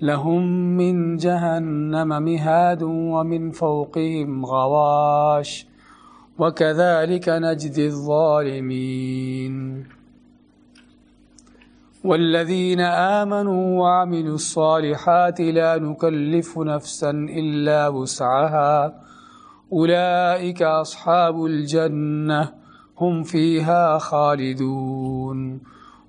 لهم من جهنم مهاد ومن فوقهم غواش وكذلك نجزي الظالمين. والذين آمنوا وعملوا الصالحات لا نكلف نفسا إلا وسعها. أولئك أصحاب الجنة. هم فيها خالدون.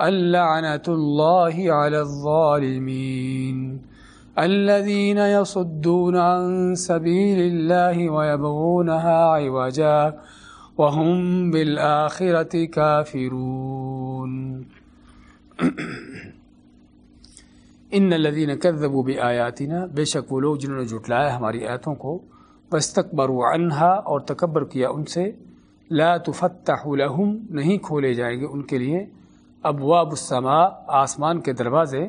اللعنة الله على الظالمين الذين يصدون عن سبيل الله ويبغونها عوجا وهم بالآخرة كافرون. ان الذين كذبوا بآياتنا، بے شک وہ لوگ جنہوں نے جھٹلایا ہماری آیتوں کو، واستكبروا عنها، اور تکبر کیا ان سے، لا تفتح لهم، نہیں کھولے جائیں گے ان کے لیے ابواب السماء، آسمان کے دروازے،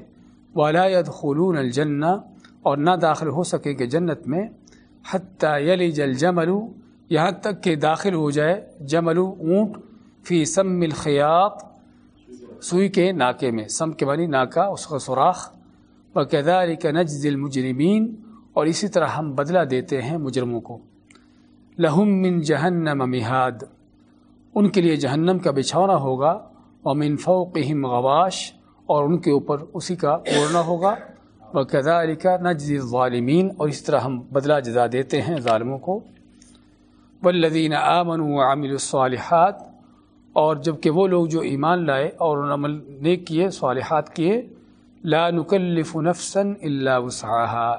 ولا يدخلون الجنہ، اور نہ داخل ہو سکے گے جنت میں حتى يلج الجمل، یہاں تک کہ داخل ہو جائے جمل اونٹ فی سم الخیاط، سوئی کے ناکے میں، سم کے بنی ناکا اس کا سوراخ و کیدار کا نجز المجرمین، اور اسی طرح ہم بدلہ دیتے ہیں مجرموں کو۔ لہم من جہنم مہاد، ان کے لیے جہنم کا بچھونا ہوگا۔ اور من فوقہم غواش اور ان کے اوپر اسی کا اوڑنا ہوگا۔ و کیدار کا نجز اور اس طرح ہم بدلہ جزا دیتے ہیں ظالموں کو۔ والذین آمنوا وعملوا الصالحات اور جبکہ وہ لوگ جو ایمان لائے اور عمل نیک کیے، صالحات کیے، لا نکلف نفسا الا وسعها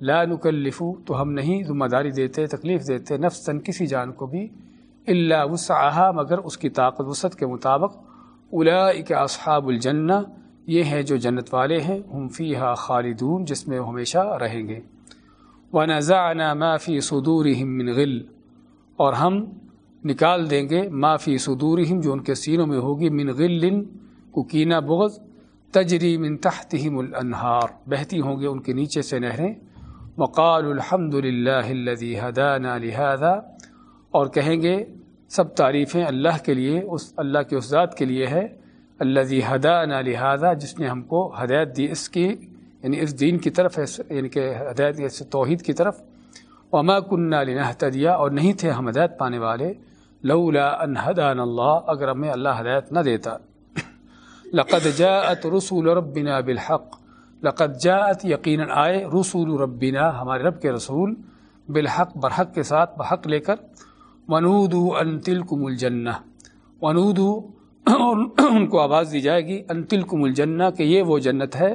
لا نکلف تو ہم نہیں ذمہ داری دیتے، تکلیف دیتے نفسا کسی جان کو بھی، الا وسعها مگر اس کی طاقت وسط کے مطابق۔ اولئک اصحاب الجنہ، یہ ہیں جو جنت والے ہیں، ہم فیہا خالدون، جس میں ہمیشہ رہیں گے۔ ونزعنا ما فی صدورهم من غل، اور ہم نکال دیں گے معافی صدورہم جو ان کے سینوں میں ہوگی، من غل کینہ بغض، تجری من تحتہم الانہار بہتی ہوں گے ان کے نیچے سے نہریں۔ وقال الحمد للہ الذي هدانا لهذا، اور کہیں گے سب تعریفیں اللہ کے لیے، اس اللہ کے اس ذات کے لیے ہے۔ اللہ الذي هدانا لهذا جس نے ہم کو ہدایت دی اس کی یعنی اس دین کی طرف یعنی کہ ہدایت توحید کی طرف۔ وما كنا لنهتدي اور نہیں تھے ہم ہدایت پانے والے۔ لولا ان هدانا اللہ، اگر ہمیں اللہ ہدایت نہ دیتا۔ لقد جاءت رسول ربنا بالحق۔ لقد جاءت یقینا آئے رسول ربنا، ہمارے رب کے رسول، بالحق، برحق کے ساتھ بحق لے کر۔ ونودوا ان تلکم الجنہ۔ ونودوا اور ان کو آواز دی جائے گی، ان تلکم الجنہ، کہ یہ وہ جنت ہے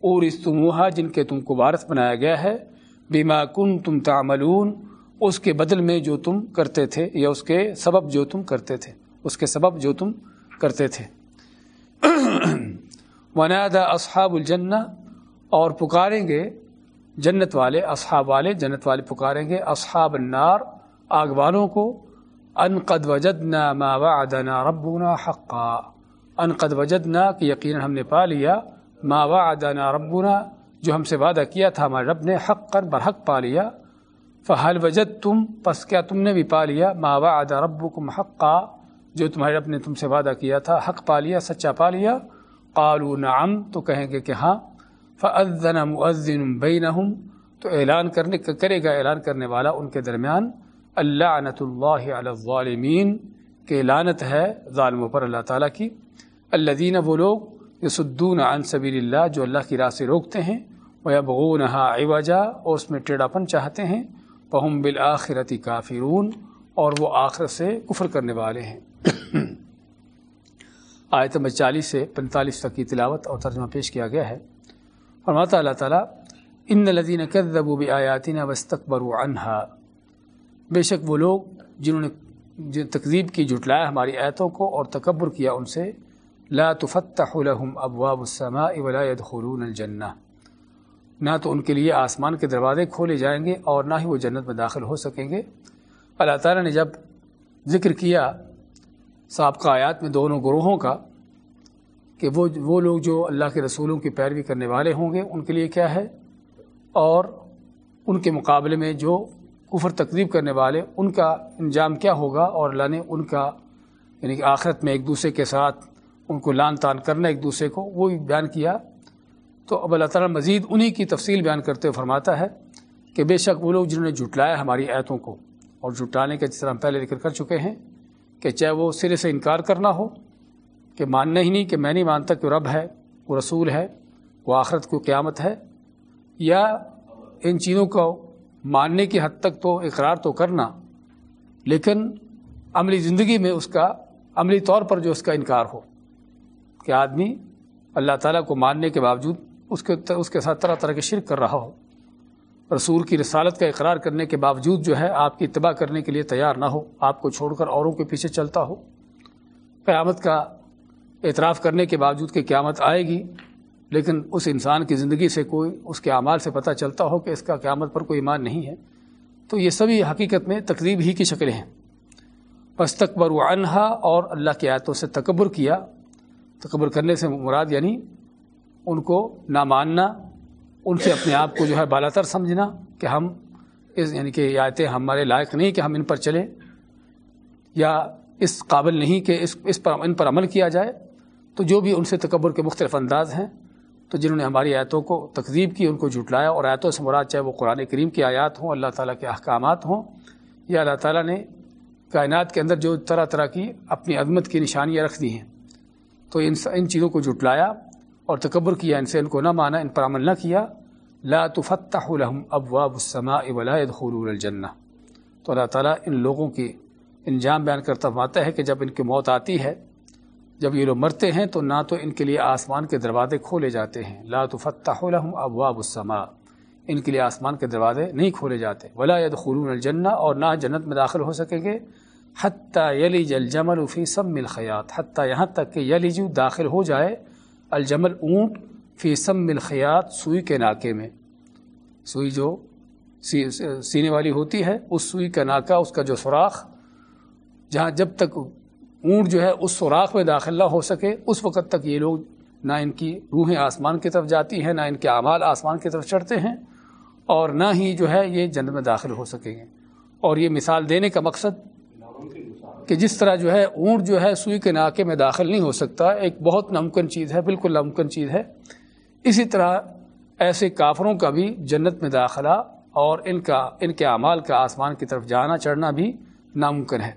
اور استموہا جن کے تم کو وارث بنایا گیا ہے۔ بما کنتم تعملون، اس کے بدل میں جو تم کرتے تھے، یا اس کے سبب جو تم کرتے تھے۔ اس کے سبب جو تم کرتے تھے۔ ونادا اصحاب الجنہ، اور پکاریں گے جنت والے، اصحاب والے جنت والے پکاریں گے اصحاب النار آگ والوں کو، ان قد وجدنا ما وعدنا ربنا حقا۔ ان قد وجدنا، کہ یقینا ہم نے پا لیا، ما وعدنا ربنا، جو ہم سے وعدہ کیا تھا، ہمارے رب نے حق کر برحق پا لیا۔ فحل وجد تم پس کیا تم نے بھی پا لیا؟ ما وعد ربکم حقا۔ جو تمہارے رب نے تم سے وعدہ کیا تھا، حق پا لیا، سچا پا لیا۔ قالوا نعم، تو کہیں گے کہ ہاں۔ فأذن مؤذن بینہم، تو اعلان کرنے، کرے گا اعلان کرنے والا ان کے درمیان۔ اللعنت اللہ علی الظالمین کہ لعنت ہے ظالموں پر اللہ تعالیٰ کی۔ الذین وہ لوگ یصدون عن سبیل اللہ جو اللہ کی راہ سے روکتے ہیں، وَيَبْغُونَهَا عِوَجَا، اور اس میں ٹیڑھاپن چاہتے ہیں۔ پہم بالآخرتی کافرون، اور وہ آخرت سے کفر کرنے والے ہیں۔ آیت نمبر چالیس سے پینتالیس تک کی تلاوت اور ترجمہ پیش کیا گیا ہے۔ فرماتا اللہ تعالیٰ، ان لدین کذبوا بآیاتنا واستكبروا عنها بے شک وہ لوگ جنہوں نے تکذیب کی، جھٹلایا ہماری آیتوں کو اور تکبر کیا ان سے، لا تفتح لهم ابواب السماء ولا يدخلون الجنہ۔ نہ تو ان کے لیے آسمان کے دروازے کھولے جائیں گے اور نہ ہی وہ جنت میں داخل ہو سکیں گے۔ اللہ تعالیٰ نے جب ذکر کیا سابقہ آیات میں دونوں گروہوں کا کہ وہ وہ لوگ جو اللہ کے رسولوں کی پیروی کرنے والے ہوں گے، ان کے لیے کیا ہے؟ اور ان کے مقابلے میں جو کفر تقریب کرنے والے، ان کا انجام کیا ہوگا؟ اور اللہ نے ان کا یعنی کہ آخرت میں ایک دوسرے کے ساتھ ان کو لان تان کرنا ایک دوسرے کو، وہ بھی بیان کیا۔ تو اب اللہ تعالیٰ مزید انہی کی تفصیل بیان کرتے ہوئے فرماتا ہے کہ بے شک وہ لوگ جنہوں نے جھٹلایا ہماری ایتوں کو، اور جھٹلانے کا جس طرح ہم پہلے ذکر کر چکے ہیں کہ چاہے وہ سرے سے انکار کرنا ہو، کہ ماننا ہی نہیں کہ میں نہیں مانتا کہ رب ہے، وہ رسول ہے، وہ آخرت کو قیامت ہے، یا ان چیزوں کو ماننے کی حد تک تو اقرار تو کرنا، لیکن عملی زندگی میں اس کا عملی طور پر جو اس کا انکار ہو کہ آدمی اللہ تعالیٰ کو ماننے کے باوجود اس کے اس کے ساتھ طرح طرح کے شرک کر رہا ہو۔ رسول کی رسالت کا اقرار کرنے کے باوجود جو ہے آپ کی اتباع کرنے کے لیے تیار نہ ہو، آپ کو چھوڑ کر اوروں کے پیچھے چلتا ہو۔ قیامت کا اعتراف کرنے کے باوجود کہ قیامت آئے گی لیکن اس انسان کی زندگی سے کوئی اس کے اعمال سے پتہ چلتا ہو کہ اس کا قیامت پر کوئی ایمان نہیں ہے، تو یہ سبھی حقیقت میں تقریب ہی کی شکلیں ہیں۔ بس تکبر عنہا، اور اللہ کی آیتوں سے تکبر کیا۔ تکبر کرنے سے مراد یعنی ان کو نہ ماننا، ان سے اپنے آپ کو جو ہے بالا تر سمجھنا کہ ہم اس یعنی کہ آیتیں ہمارے لائق نہیں کہ ہم ان پر چلیں، یا اس قابل نہیں کہ اس اس پر، ان پر عمل کیا جائے۔ تو جو بھی ان سے تکبر کے مختلف انداز ہیں تو جنہوں نے ہماری آیتوں کو تقریب کی، ان کو جھٹلایا اور آیتوں سے مراد چاہے وہ قرآن کریم کی آیات ہوں، اللہ تعالیٰ کے احکامات ہوں، یا اللہ تعالیٰ نے کائنات کے اندر جو طرح طرح کی اپنی عظمت کی نشانیاں رکھ دی ہیں۔ تو ان ان چیزوں کو جھٹلایا اور تکبر کیا، ان سے ان کو نہ مانا، ان پر عمل نہ کیا۔ لا تفتح لهم ابواب السماء ولا يدخلون الجنہ۔ تو اللہ تعالیٰ ان لوگوں کی انجام بیان کرتا ماتا ہے کہ جب ان کی موت آتی ہے جب یہ لوگ مرتے ہیں تو نہ تو ان کے لیے آسمان کے دروازے کھولے جاتے ہیں۔ لا تفتح لهم ابواب السماء۔ ان کے لیے آسمان کے دروازے نہیں کھولے جاتے۔ ولا يدخلون الجنہ اور نہ جنت میں داخل ہو سکیں گے۔ حتیٰ یلی جل جمل فی سب مل خیات حتیٰ یہاں تک کہ یلیجو داخل ہو جائے الجمل اونٹ فی سب مل خیات سوئی کے ناکے میں۔ سوئی جو سینے والی ہوتی ہے، اس سوئی کا ناکہ، اس کا جو سوراخ، جہاں جب تک اونٹ جو ہے اس سوراخ میں داخل نہ ہو سکے۔ اس وقت تک یہ لوگ نہ ان کی روحیں آسمان کی طرف جاتی ہیں، نہ ان کے اعمال آسمان کی طرف چڑھتے ہیں اور نہ ہی جو ہے یہ جنت میں داخل ہو سکیں گے۔ اور یہ مثال دینے کا مقصد کہ جس طرح جو ہے اونٹ جو ہے سوئی کے ناکے میں داخل نہیں ہو سکتا، ایک بہت ناممکن چیز ہے، بالکل ناممکن چیز ہے۔ اسی طرح ایسے کافروں کا بھی جنت میں داخلہ اور ان کا، ان کے اعمال کا آسمان کی طرف جانا، چڑھنا بھی ناممکن ہے۔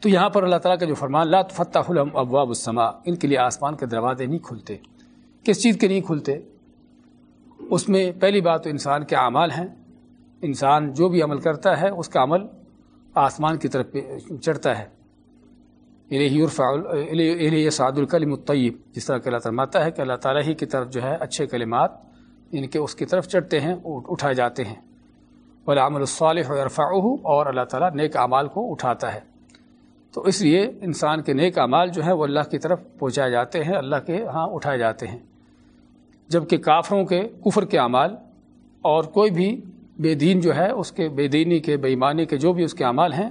تو یہاں پر اللہ تعالیٰ کا جو فرمان، لا فتح الحم ابواب السما ان کے لیے آسمان کے دروازے نہیں کھلتے۔ کس چیز کے نہیں کھلتے؟ اس میں پہلی بات تو انسان کے اعمال ہیں۔ انسان جو بھی عمل کرتا ہے، اس کا عمل آسمان کی طرف چڑھتا ہے۔ الہی سعد الکلم الطیب۔ جس طرح کہ اللہ تعالیٰ ہے کہ اللہ تعالیٰ ہی کی طرف جو ہے اچھے کلمات یعنی ان کے اس کی طرف چڑھتے ہیں اٹھائے جاتے ہیں۔ والعمل الصالح عرفا اور اللہ تعالیٰ نیک اعمال کو اٹھاتا ہے۔ تو اس لیے انسان کے نیک اعمال جو ہے وہ اللہ کی طرف پہنچائے جاتے ہیں، اللہ کے ہاں اٹھائے جاتے ہیں۔ جبکہ کافروں کے کفر کے اعمال اور کوئی بھی بے دین جو ہے، اس کے بے دینی کے، بے ایمانی کے جو بھی اس کے اعمال ہیں،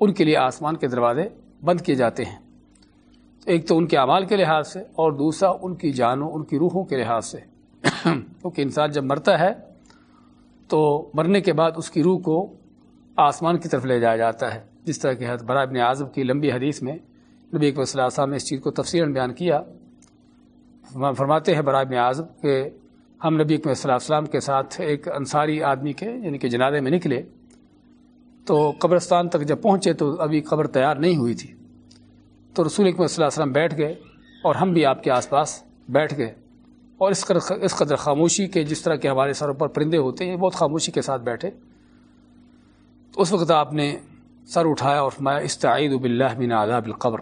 ان کے لیے آسمان کے دروازے بند کیے جاتے ہیں۔ ایک تو ان کے اعمال کے لحاظ سے اور دوسرا ان کی جانوں، ان کی روحوں کے لحاظ سے۔ کیونکہ انسان جب مرتا ہے تو مرنے کے بعد اس کی روح کو آسمان کی طرف لے جایا جاتا ہے۔ جس طرح کہ برا ابن اعظم کی لمبی حدیث میں نبی اکبر صلی اللہ علیہ وسلم نے اس چیز کو تفصیل بیان کیا۔ فرماتے ہیں برائے ابن اعظم کہ ہم نبی اکبر صلی اللہ علیہ وسلم کے ساتھ ایک انصاری آدمی کے یعنی کہ جنازے میں نکلے تو قبرستان تک جب پہنچے تو ابھی قبر تیار نہیں ہوئی تھی۔ تو رسول اکمر صلی اللہ علیہ وسلم بیٹھ گئے اور ہم بھی آپ کے آس پاس بیٹھ گئے۔ اور اس قدر اس قدر خاموشی کے جس طرح کے ہمارے سروں پر پرندے ہوتے ہیں بہت خاموشی کے ساتھ بیٹھے۔ تو اس وقت آپ نے سر اٹھایا اور فرمایا استعید باللہ من عذاب القبر۔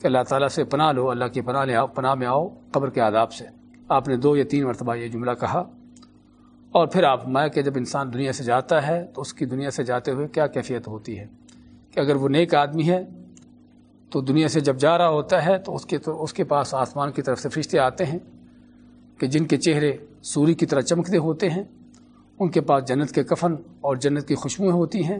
کہ اللہ تعالیٰ سے پناہ لو، اللہ کی پناہ لے آؤ، پناہ میں آؤ قبر کے عذاب سے۔ آپ نے دو یا تین مرتبہ یہ جملہ کہا۔ اور پھر آپ مایا کہ جب انسان دنیا سے جاتا ہے تو اس کی دنیا سے جاتے ہوئے کیا کیفیت ہوتی ہے؟ کہ اگر وہ نیک آدمی ہے تو دنیا سے جب جا رہا ہوتا ہے تو اس کے تو اس کے پاس آسمان کی طرف سے فرشتے آتے ہیں کہ جن کے چہرے سوری کی طرح چمکتے ہوتے ہیں، ان کے پاس جنت کے کفن اور جنت کی خوشبوئیں ہوتی ہیں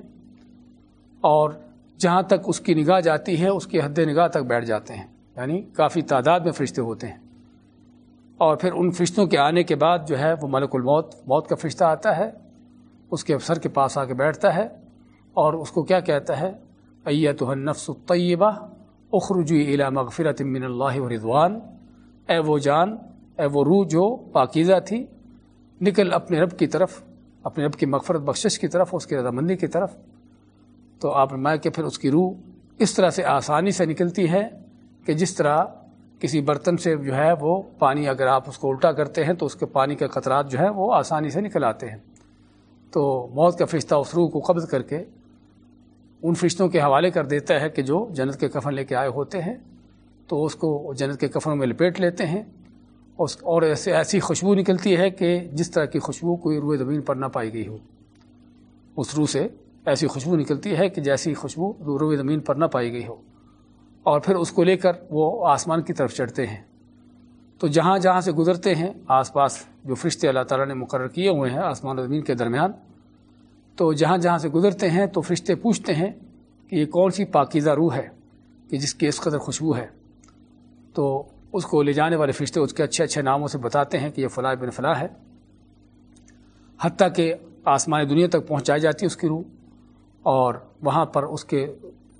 اور جہاں تک اس کی نگاہ جاتی ہے، اس کی حد نگاہ تک بیٹھ جاتے ہیں۔ یعنی کافی تعداد میں فرشتے ہوتے ہیں۔ اور پھر ان فرشتوں کے آنے کے بعد جو ہے، وہ ملک الموت، موت کا فرشتہ آتا ہے۔ اس کے افسر کے پاس آ کے بیٹھتا ہے اور اس کو کیا کہتا ہے؟ ایت نفس الطیبہ اخرجی الا مغفرت من اللہ و رضوان۔ اے وہ جان، اے وہ روح جو پاکیزہ تھی، نکل اپنے رب کی طرف، اپنے رب کی مغفرت بخشش کی طرف، اس کی رضامندی کی طرف۔ تو آپ نے کہ پھر اس کی روح اس طرح سے آسانی سے نکلتی ہے کہ جس طرح کسی برتن سے جو ہے وہ پانی اگر آپ اس کو الٹا کرتے ہیں تو اس کے پانی کے قطرات جو ہے وہ آسانی سے نکل آتے ہیں۔ تو موت کا فرشتہ اس روح کو قبض کر کے ان فرشتوں کے حوالے کر دیتا ہے کہ جو جنت کے کفن لے کے آئے ہوتے ہیں تو اس کو جنت کے کفنوں میں لپیٹ لیتے ہیں۔ اور ایسے ایسی خوشبو نکلتی ہے کہ جس طرح کی خوشبو کوئی روئے زمین پر نہ پائی گئی ہو۔ اس روح سے ایسی خوشبو نکلتی ہے کہ جیسی خوشبو روئے زمین پر نہ پائی گئی ہو۔ اور پھر اس کو لے کر وہ آسمان کی طرف چڑھتے ہیں۔ تو جہاں جہاں سے گزرتے ہیں، آس پاس جو فرشتے اللہ تعالیٰ نے مقرر کیے ہوئے ہیں آسمان و زمین کے درمیان، تو جہاں جہاں سے گزرتے ہیں تو فرشتے پوچھتے ہیں کہ یہ کون سی پاکیزہ روح ہے کہ جس کی اس قدر خوشبو ہے۔ تو اس کو لے جانے والے فرشتے اس کے اچھے اچھے ناموں سے بتاتے ہیں کہ یہ فلاح بن فلاح ہے۔ حتیٰ کہ آسمان دنیا تک پہنچائی جاتی ہے اس کی روح۔ اور وہاں پر اس کے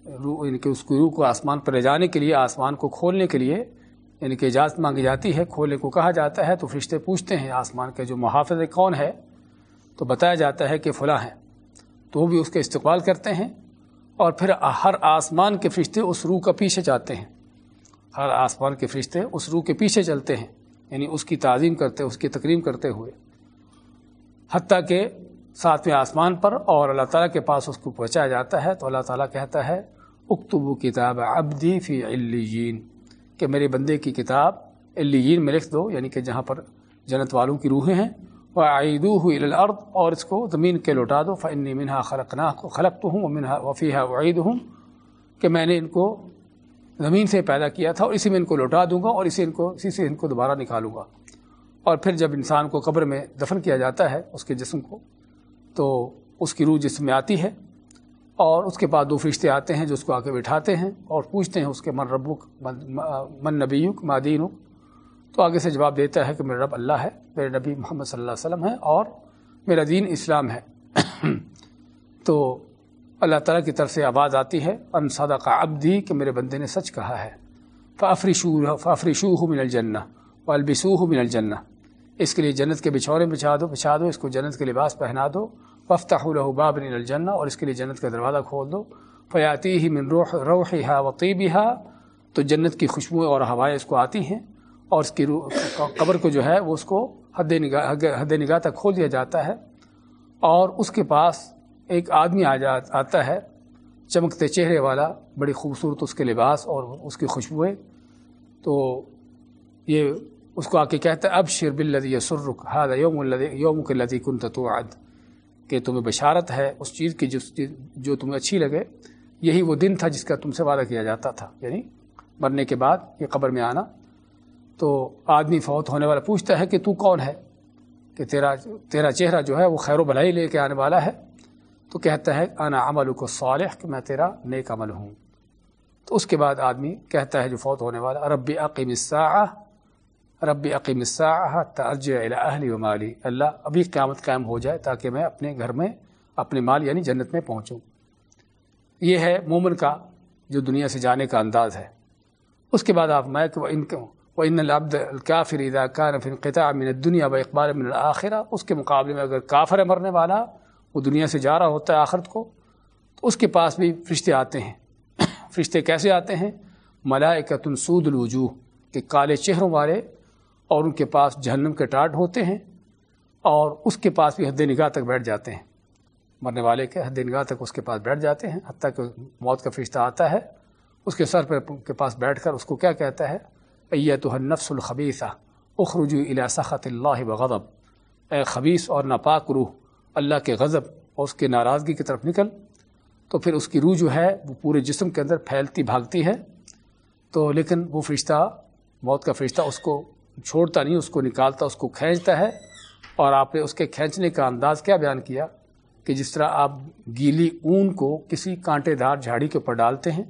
روح یعنی کہ اس کی روح کو آسمان پر لے جانے کے لیے، آسمان کو کھولنے کے لیے یعنی کہ اجازت مانگی جاتی ہے، کھولنے کو کہا جاتا ہے، تو فرشتے پوچھتے ہیں، آسمان کے جو محافظ کون ہے؟ تو بتایا جاتا ہے کہ فلاں ہیں۔ تو وہ بھی اس کا استقبال کرتے ہیں اور پھر ہر آسمان کے فرشتے اس روح کا پیچھے جاتے ہیں۔ ہر آسمان کے فرشتے اس روح کے پیچھے چلتے ہیں یعنی اس کی تعظیم کرتے، اس کی تقریم کرتے ہوئے۔ حتیٰ کہ ساتویں آسمان پر اور اللہ تعالیٰ کے پاس اس کو پہنچایا جاتا ہے۔ تو اللہ تعالیٰ کہتا ہے، اکتبو کتاب ابدی فی الین کہ میرے بندے کی کتاب الین میں لکھ دو یعنی کہ جہاں پر جنت والوں کی روحیں ہیں۔ وہ عیدو الارض اور اس کو زمین کے لوٹا دو۔ فنی منہا خلق نہ خلق تو ہوں منہا وفیہ وعید ہوں کہ میں نے ان کو زمین سے پیدا کیا تھا اور اسی میں ان کو لوٹا دوں گا اور اسی ان کو، اسی سے ان کو دوبارہ نکالوں گا۔ اور پھر جب انسان کو قبر میں دفن کیا جاتا ہے، اس کے جسم کو تو اس کی روح جسم میں آتی ہے اور اس کے بعد دو فرشتے آتے ہیں جو اس کو آ کے بٹھاتے ہیں اور پوچھتے ہیں اس کے من ربک، من نبیک مادین تو آگے سے جواب دیتا ہے کہ میرا رب اللہ ہے، میرے نبی محمد صلی اللہ علیہ وسلم ہے اور میرا دین اسلام ہے۔ تو اللہ تعالیٰ کی طرف سے آواز آتی ہے، ان صدقہ ابدی کہ میرے بندے نے سچ کہا ہے۔ فافری شو فافری شو ہو من الجنہ و البسو ہو من الجنہ۔ اس کے لیے جنت کے بچھورے بچھا دو بچھا دو، اس کو جنت کے لباس پہنا دو۔ وفتح الہ باب الجنہ اور اس کے لیے جنت کا دروازہ کھول دو۔ فیاتی ہی من روح روح ہا وقیبی تو جنت کی خوشبوئیں اور ہوائیں اس کو آتی ہیں اور اس کی قبر کو جو ہے وہ اس کو حد نگاہ حد نگاہ تک کھول دیا جاتا ہے اور اس کے پاس ایک آدمی آ جا آتا ہے، چمکتے چہرے والا، بڑی خوبصورت اس کے لباس اور اس کی خوشبوئیں۔ تو یہ اس کو آ کے کہتا ہے اب شرب الدی سرخ ہاد یوم یوم کے لدی کن تتوعد کہ تمہیں بشارت ہے اس چیز کی جس جو تمہیں اچھی لگے۔ یہی وہ دن تھا جس کا تم سے وعدہ کیا جاتا تھا یعنی مرنے کے بعد یہ قبر میں آنا۔ تو آدمی فوت ہونے والا پوچھتا ہے کہ تو کون ہے؟ کہ تیرا تیرا چہرہ جو ہے وہ خیر و بھلائی لے کے آنے والا ہے۔ تو کہتا ہے، انا عمل کو صالح، کہ میں تیرا نیک عمل ہوں۔ تو اس کے بعد آدمی کہتا ہے جو فوت ہونے والا رب عقیم الساعہ رب عقیم ترج اہلی و مالی، اللہ ابھی قیامت قائم ہو جائے تاکہ میں اپنے گھر میں اپنے مال یعنی جنت میں پہنچوں۔ یہ ہے مومن کا جو دنیا سے جانے کا انداز ہے۔ اس کے بعد آپ میں کہ وہ ان وہ ان العبد الکافر اذا كان في انقطاع من الدنيا و اقبال من الآخرہ اس کے مقابلے میں اگر کافر ہے مرنے والا، وہ دنیا سے جا رہا ہوتا ہے آخرت کو، تو اس کے پاس بھی فرشتے آتے ہیں۔ فرشتے کیسے آتے ہیں؟ ملائکۃ سود الوجوہ، کہ کالے چہروں والے اور ان کے پاس جہنم کے ٹاٹ ہوتے ہیں اور اس کے پاس بھی حد نگاہ تک بیٹھ جاتے ہیں۔ مرنے والے کے حد نگاہ تک اس کے پاس بیٹھ جاتے ہیں۔ حتیٰ کہ موت کا فرشتہ آتا ہے، اس کے سر پر کے پاس بیٹھ کر اس کو کیا کہتا ہے؟ ایت النفس الخبیثہ اخرجو الى سخط اللہ بغضب اے خبیص اور ناپاک روح، اللہ کے غضب اور اس کے ناراضگی کی طرف نکل۔ تو پھر اس کی روح جو ہے، وہ پورے جسم کے اندر پھیلتی بھاگتی ہے۔ تو لیکن وہ فرشتہ، موت کا فرشتہ اس کو چھوڑتا نہیں، اس کو نکالتا، اس کو کھینچتا ہے۔ اور آپ نے اس کے کھینچنے کا انداز کیا، بیان کیا کہ جس طرح آپ گیلی اون کو کسی کانٹے دار جھاڑی کے اوپر ڈالتے ہیں،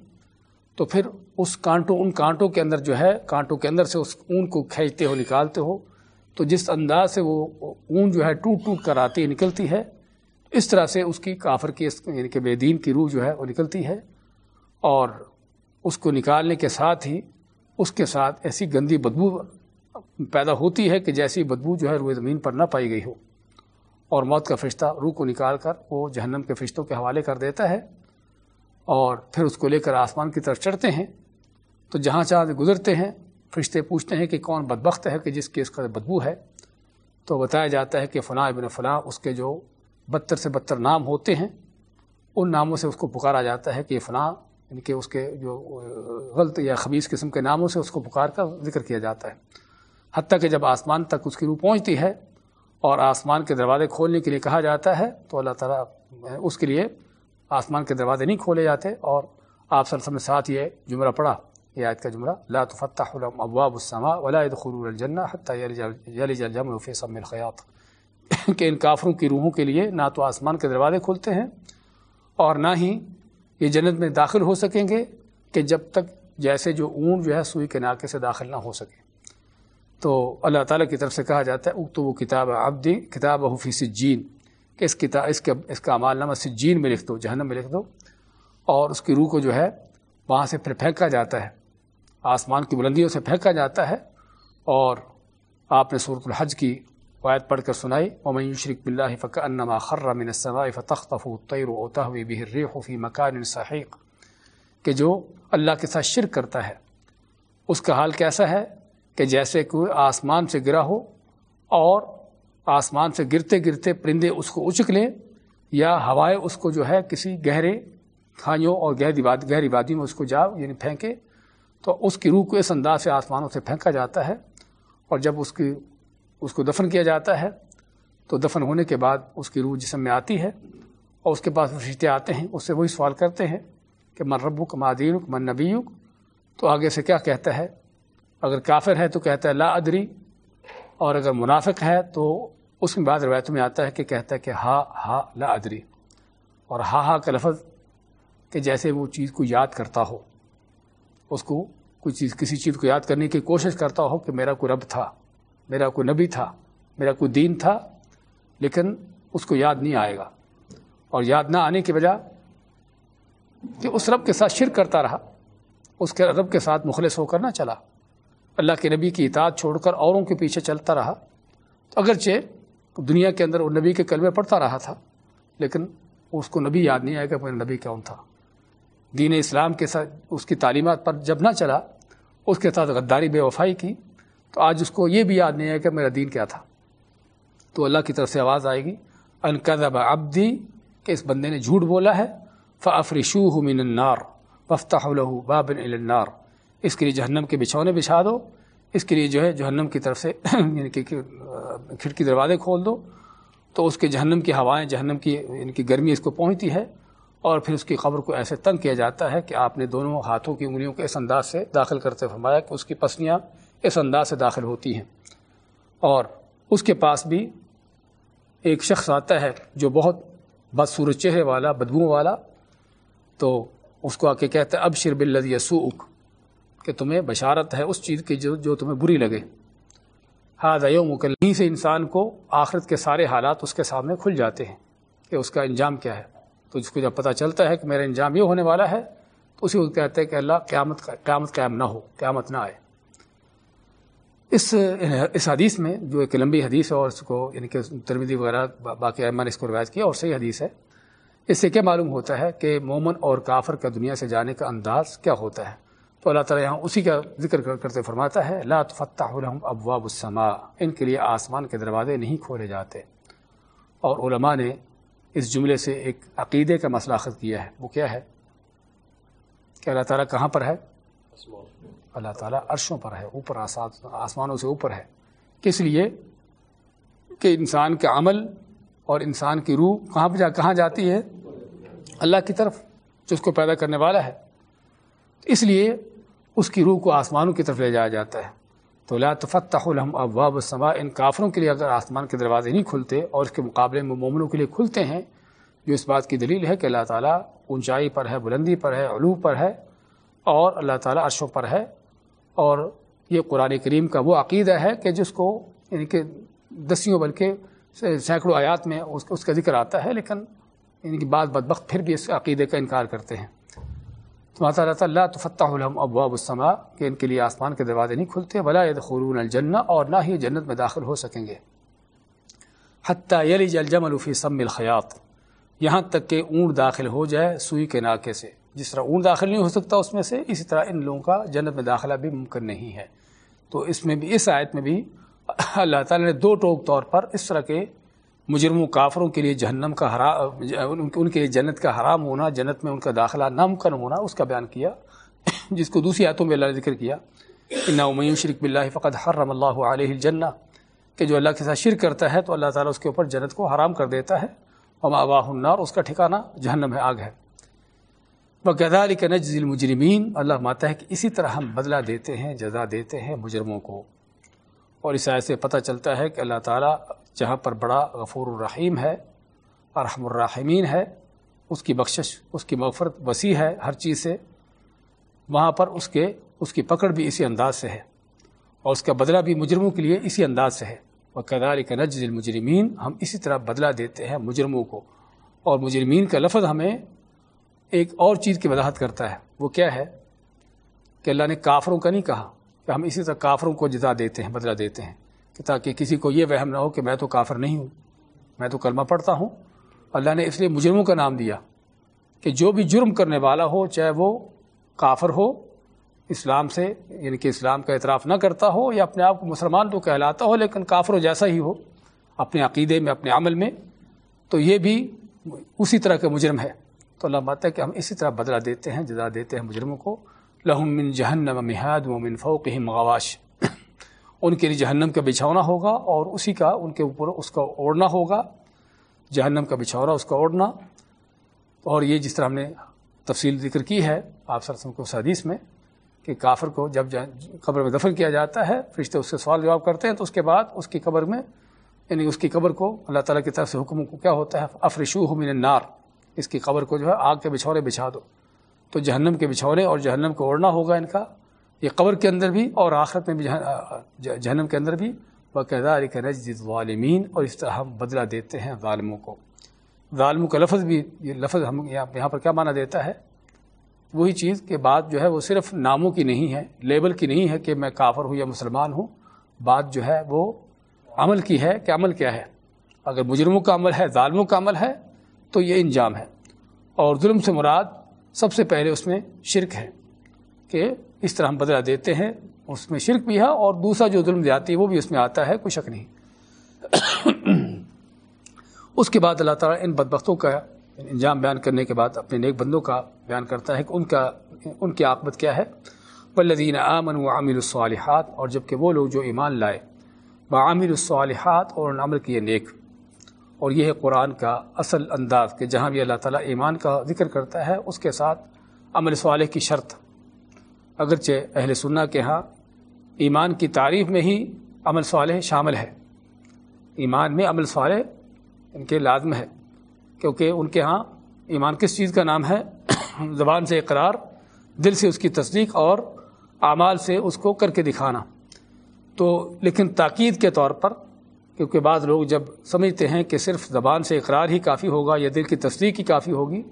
تو پھر اس کانٹوں، ان کانٹوں کے اندر جو ہے، کانٹوں کے اندر سے اس اون کو کھینچتے ہو، نکالتے ہو، تو جس انداز سے وہ اون جو ہے ٹوٹ ٹوٹ کر آتی نکلتی ہے، اس طرح سے اس کی کافر کی یعنی کہ بے دین کی روح جو ہے، وہ نکلتی ہے۔ اور اس کو نکالنے کے ساتھ ہی اس کے ساتھ ایسی گندی بدبو پیدا ہوتی ہے کہ جیسی بدبو جو ہے روئے زمین پر نہ پائی گئی ہو۔ اور موت کا فرشتہ روح کو نکال کر وہ جہنم کے فرشتوں کے حوالے کر دیتا ہے اور پھر اس کو لے کر آسمان کی طرف چڑھتے ہیں۔ تو جہاں چاہ گزرتے ہیں، فرشتے پوچھتے ہیں کہ کون بدبخت ہے کہ جس کی اس کا بدبو ہے۔ تو بتایا جاتا ہے کہ فلاں ابن فلاں اس کے جو بدتر سے بدتر نام ہوتے ہیں، ان ناموں سے اس کو پکارا جاتا ہے کہ فلاں یعنی کہ اس کے جو غلط یا خبیص قسم کے ناموں سے اس کو پکار کر ذکر کیا جاتا ہے۔ حتیٰ کہ جب آسمان تک اس کی روح پہنچتی ہے اور آسمان کے دروازے کھولنے کے لیے کہا جاتا ہے، تو اللہ تعالیٰ اس کے لیے آسمان کے دروازے نہیں کھولے جاتے اور آپ صلی اللہ علیہ وسلم ساتھ یہ جمرہ پڑھا۔ یہ آیت کا جمرہ لا تفتح لهم ابواب السماء ولا يدخلون الجنہ حتى يلج الجمل في سم الخياط کہ ان کافروں کی روحوں کے لیے نہ تو آسمان کے دروازے کھلتے ہیں اور نہ ہی یہ جنت میں داخل ہو سکیں گے کہ جب تک جیسے جو اون جو ہے سوئی کے ناکے سے داخل نہ ہو سکے۔ تو اللہ تعالیٰ کی طرف سے کہا جاتا ہے تو وہ کتاب عبدی کتاب حفیظ سجین، کہ اس کتاب، اس کے، اس کا امال نامہ سجین میں لکھ دو، جہنم میں لکھ دو، اور اس کی روح کو جو ہے، وہاں سے پھر پھینکا جاتا ہے۔ آسمان کی بلندیوں سے پھینکا جاتا ہے۔ اور آپ نے صورت الحج کی قواعد پڑھ کر سنائی، ومن شرک بلّہ فق انما خر من السماء فتخطف الطير وتهوي به الريح في مكان سحيق کہ جو اللہ کے ساتھ شرک کرتا ہے، اس کا حال کیسا ہے؟ کہ جیسے کوئی آسمان سے گرا ہو اور آسمان سے گرتے گرتے پرندے اس کو اچک لیں یا ہوائیں اس کو جو ہے کسی گہرے کھائیوں اور گہری گہری وادی میں اس کو جا یعنی پھینکے، تو اس کی روح کو اس انداز سے آسمانوں سے پھینکا جاتا ہے اور جب اس کی اس کو دفن کیا جاتا ہے، تو دفن ہونے کے بعد اس کی روح جسم میں آتی ہے اور اس کے پاس رشتے آتے ہیں، اس سے وہی سوال کرتے ہیں کہ من ربک مادینک، من نبیک؟ تو آگے سے کیا کہتا ہے؟ اگر کافر ہے تو کہتا ہے لا ادری، اور اگر منافق ہے تو اس میں بعض روایتوں میں آتا ہے کہ کہتا ہے کہ ہا ہا، لا ادری۔ اور ہا ہا کا لفظ کہ جیسے وہ چیز کو یاد کرتا ہو، اس کو کوئی چیز، کسی چیز کو یاد کرنے کی کوشش کرتا ہو کہ میرا کوئی رب تھا، میرا کوئی نبی تھا، میرا کوئی دین تھا، لیکن اس کو یاد نہیں آئے گا۔ اور یاد نہ آنے کی وجہ کہ اس رب کے ساتھ شرک کرتا رہا، اس کے رب کے ساتھ مخلص ہو کر نہ چلا۔ اللہ کے نبی کی اطاعت چھوڑ کر اوروں کے پیچھے چلتا رہا۔ تو اگرچہ دنیا کے اندر وہ نبی کے کلمے پڑھتا رہا تھا، لیکن اس کو نبی یاد نہیں آئے گا میرا نبی کون تھا۔ دین اسلام کے ساتھ اس کی تعلیمات پر جب نہ چلا، اس کے ساتھ غداری بے وفائی کی، تو آج اس کو یہ بھی یاد نہیں ہے کہ میرا دین کیا تھا۔ تو اللہ کی طرف سے آواز آئے گی انقدب ابدی کہ اس بندے نے جھوٹ بولا ہے ففرشو من النار وفتح له بابن النار اس کے لیے جہنم کے بچھونے بچھا دو، اس کے لیے جو ہے جہنم کی طرف سے یعنی کہ کھڑکی دروازے کھول دو۔ تو اس کے جہنم کی ہوائیں، جہنم کی یعنی کہ گرمی اس کو پہنچتی ہے اور پھر اس کی قبر کو ایسے تنگ کیا جاتا ہے کہ آپ نے دونوں ہاتھوں کی انگلیوں کو اس انداز سے داخل کرتے فرمایا کہ اس کی پسلیاں اس انداز سے داخل ہوتی ہیں۔ اور اس کے پاس بھی ایک شخص آتا ہے جو بہت بدسورج چہرے والا، بدبو والا، تو اس کو آ کے کہتا ہے اب بلدی سوک کہ تمہیں بشارت ہے اس چیز کی جو جو تمہیں بری لگے۔ ہاد مکل سے انسان کو آخرت کے سارے حالات اس کے سامنے کھل جاتے ہیں کہ اس کا انجام کیا ہے۔ تو جس کو جب پتہ چلتا ہے کہ میرا انجام یہ ہونے والا ہے، تو اسی وقت کہتے ہیں کہ اللہ قیامت قیامت قیام نہ ہو، قیامت نہ آئے۔ اس اس حدیث میں جو ایک لمبی حدیث ہے اور اس کو یعنی کہ ترمیدی وغیرہ باقی احمد نے اس کو روایت کیا اور صحیح حدیث ہے۔ اس سے کیا معلوم ہوتا ہے کہ مومن اور کافر کا دنیا سے جانے کا انداز کیا ہوتا ہے؟ تو اللہ تعالیٰ یہاں اسی کا ذکر کرتے فرماتا ہے، لا فتح الحم ابواب السماء۔ ان کے لیے آسمان کے دروازے نہیں کھولے جاتے۔ اور علماء نے اس جملے سے ایک عقیدے کا مسئلہ خط کیا ہے۔ وہ کیا ہے؟ کہ اللہ تعالیٰ کہاں پر ہے؟ اللہ تعالیٰ عرشوں پر ہے۔ اوپر آسمانوں سے اوپر ہے۔ کس لیے؟ کہ انسان کے عمل اور انسان کی روح کہاں پہ جا کہاں جاتی ہے؟ اللہ کی طرف، جو اس کو پیدا کرنے والا ہے۔ اس لیے اس کی روح کو آسمانوں کی طرف لے جایا جاتا ہے۔ تو لا تفتح الحم ابواب السماء، ان کافروں کے لیے اگر آسمان کے دروازے نہیں کھلتے اور اس کے مقابلے میں مومنوں کے لیے کھلتے ہیں، جو اس بات کی دلیل ہے کہ اللہ تعالیٰ اونچائی پر ہے، بلندی پر ہے، علو پر ہے اور اللہ تعالیٰ عرشوں پر ہے۔ اور یہ قرآن کریم کا وہ عقیدہ ہے کہ جس کو یعنی کہ دسیوں بلکہ سینکڑوں آیات میں اس کا ذکر آتا ہے، لیکن یعنی کہ بعض بدبخت پھر بھی اس عقیدے کا انکار کرتے ہیں۔ تو ماتا اللہ تعالیٰ تو فتح الحم ابواب السما کہ ان کے لیے آسمان کے دروازے نہیں کھلتے بلا خرون الجنہ، اور نہ ہی جنت میں داخل ہو سکیں گے۔ حتیٰ یلی جلجم الفی سم الخیات یہاں تک کہ اونٹ داخل ہو جائے سوئی کے ناکے سے۔ جس طرح اونٹ داخل نہیں ہو سکتا اس میں سے، اسی طرح ان لوگوں کا جنت میں داخلہ بھی ممکن نہیں ہے۔ تو اس میں بھی، اس آیت میں بھی اللہ تعالیٰ نے دو ٹوک طور پر اس طرح کے مجرم کافروں کے لیے جہنم کا حرام ان کے لیے جنت کا حرام ہونا، جنت میں ان کا داخلہ ناممکن ہونا، اس کا بیان کیا، جس کو دوسری آیتوں میں اللہ نے ذکر کیا۔ ان شرک بلّہ فقط حرم اللہ علیہ الجنہ۔ کہ جو اللہ کے ساتھ شرک کرتا ہے تو اللہ تعالیٰ اس کے اوپر جنت کو حرام کر دیتا ہے۔ اور اباہ النار، اس کا ٹھکانہ جہنم ہے آگ ہے۔ وہ غذال نجز المجرمین، اللہ ماتا ہے کہ اسی طرح ہم بدلہ دیتے ہیں، جزا دیتے ہیں مجرموں کو۔ اور اس آیت سے پتہ چلتا ہے کہ اللہ تعالیٰ جہاں پر بڑا غفور الرحیم ہے، ارحم الرحمین ہے، اس کی بخشش، اس کی مغفرت وسیع ہے ہر چیز سے۔ وہاں پر اس کے، اس کی پکڑ بھی اسی انداز سے ہے۔ اور اس کا بدلہ بھی مجرموں کے لیے اسی انداز سے ہے۔ وہ کدار کا نجز المجرمین ہم اسی طرح بدلہ دیتے ہیں مجرموں کو۔ اور مجرمین کا لفظ ہمیں ایک اور چیز کی وضاحت کرتا ہے۔ وہ کیا ہے؟ کہ اللہ نے کافروں کا نہیں کہا کہ ہم اسی طرح کافروں کو جزا دیتے ہیں، بدلہ دیتے ہیں۔ کہ تاکہ کسی کو یہ وہم نہ ہو کہ میں تو کافر نہیں ہوں، میں تو کلمہ پڑھتا ہوں۔ اللہ نے اس لیے مجرموں کا نام دیا کہ جو بھی جرم کرنے والا ہو، چاہے وہ کافر ہو، اسلام سے یعنی کہ اسلام کا اعتراف نہ کرتا ہو یا اپنے آپ کو مسلمان تو کہلاتا ہو، لیکن کافر جیسا ہی ہو، اپنے عقیدے میں، اپنے عمل میں، تو یہ بھی اسی طرح کا مجرم ہے۔ تو اللہ بات ہے کہ ہم اسی طرح بدلہ دیتے ہیں، جزا دیتے ہیں مجرموں کو۔ لہم من جہنم مہاد و من فوقہم غواش۔ ان کے لیے جہنم کا بچھونا ہوگا اور اسی کا ان کے اوپر اس کا اوڑھنا ہوگا۔ جہنم کا بچھونا، اس کا اوڑھنا۔ اور یہ جس طرح ہم نے تفصیل ذکر کی ہے، آپ سر کو حدیث میں کہ کافر کو جب قبر میں دفن کیا جاتا ہے، فرشتے اس سے سوال جواب کرتے ہیں، تو اس کے بعد اس کی قبر میں یعنی اس کی قبر کو اللہ تعالیٰ کی طرف سے حکم کو کیا ہوتا ہے؟ افرشو من النار۔ اس کی قبر کو جو ہے آگ کے بچھونے بچھا دو۔ تو جہنم کے بچھونے اور جہنم کو اوڑھنا ہوگا ان کا۔ یہ قبر کے اندر بھی اور آخرت میں بھی جہنم کے اندر بھی۔ باقاعدہ ظالمین اور اس طرح ہم بدلہ دیتے ہیں ظالموں کو۔ ظالموں کا لفظ بھی یہ لفظ ہم یہاں پر کیا مانا دیتا ہے؟ وہی چیز کہ بات جو ہے وہ صرف ناموں کی نہیں ہے، لیبل کی نہیں ہے کہ میں کافر ہوں یا مسلمان ہوں۔ بات جو ہے وہ عمل کی ہے کہ عمل کیا ہے؟ اگر مجرموں کا عمل ہے، ظالموں کا عمل ہے، تو یہ انجام ہے۔ اور ظلم سے مراد سب سے پہلے اس میں شرک ہے کہ اس طرح ہم بدلہ دیتے ہیں، اس میں شرک بھی ہے اور دوسرا جو ظلم جاتی ہے وہ بھی اس میں آتا ہے، کوئی شک نہیں۔ اس کے بعد اللہ تعالیٰ ان بدبختوں کا انجام بیان کرنے کے بعد اپنے نیک بندوں کا بیان کرتا ہے کہ ان کا، ان کی عاقبت کیا ہے۔ بلدین آمن و عامر الصالحات اور جبکہ وہ لوگ جو ایمان لائے بعامر الصالحات اور عمل کیے نیک۔ اور یہ ہے قرآن کا اصل انداز کہ جہاں بھی اللہ تعالیٰ ایمان کا ذکر کرتا ہے، اس کے ساتھ عمل صالح کی شرط اگرچہ اہل سننا کے ہاں ایمان کی تعریف میں ہی عمل صالح شامل ہے۔ ایمان میں عمل صالح ان کے لازم ہے، کیونکہ ان کے ہاں ایمان کس چیز کا نام ہے؟ زبان سے اقرار، دل سے اس کی تصدیق اور اعمال سے اس کو کر کے دکھانا۔ تو لیکن تاکید کے طور پر، کیونکہ بعض لوگ جب سمجھتے ہیں کہ صرف زبان سے اقرار ہی کافی ہوگا یا دل کی تصدیق ہی کافی ہوگی،